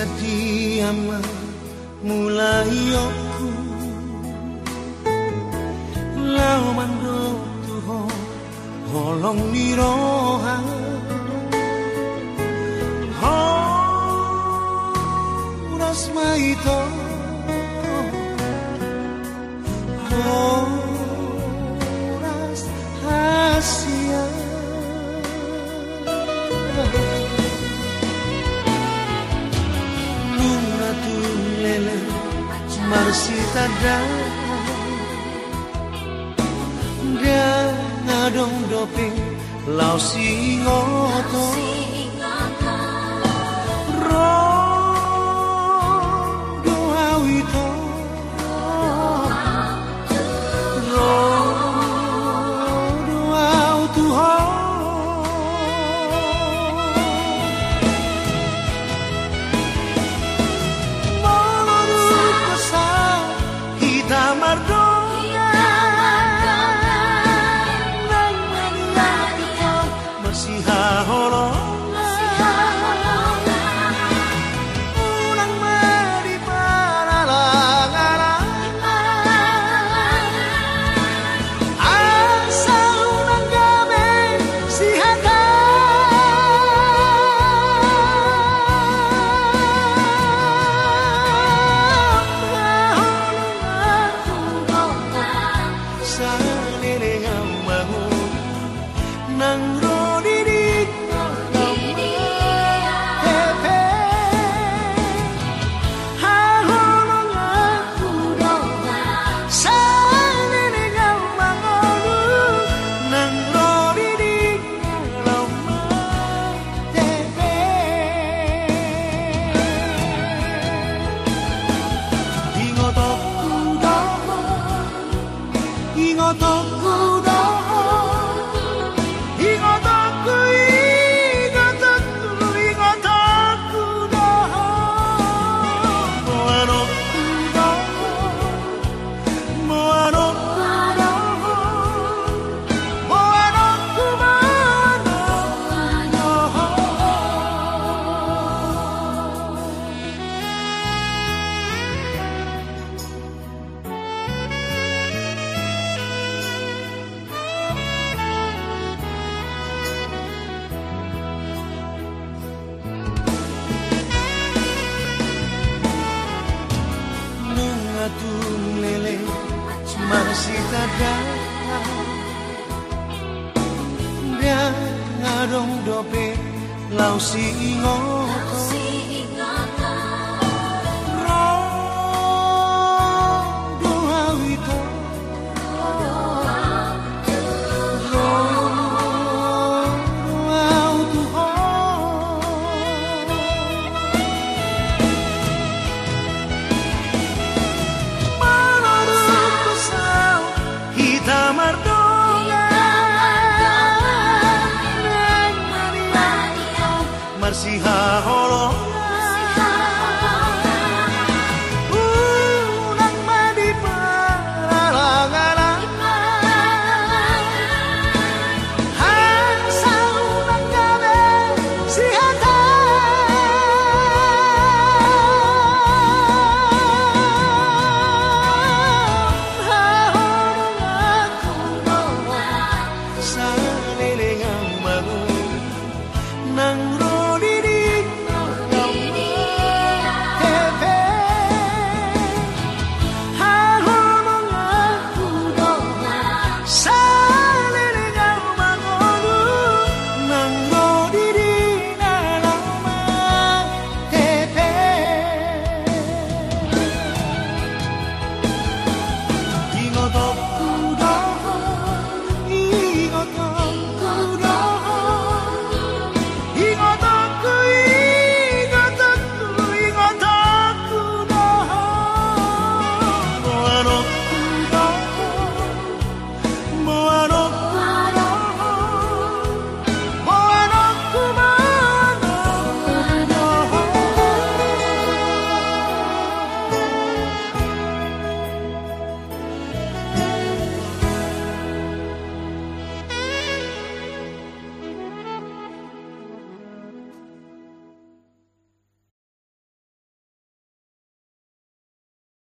diam-diam mulai aku Lauman do tuho holong niroh Helena Marsita da Dia ngadong doping Lau singoto hold on Long see ngó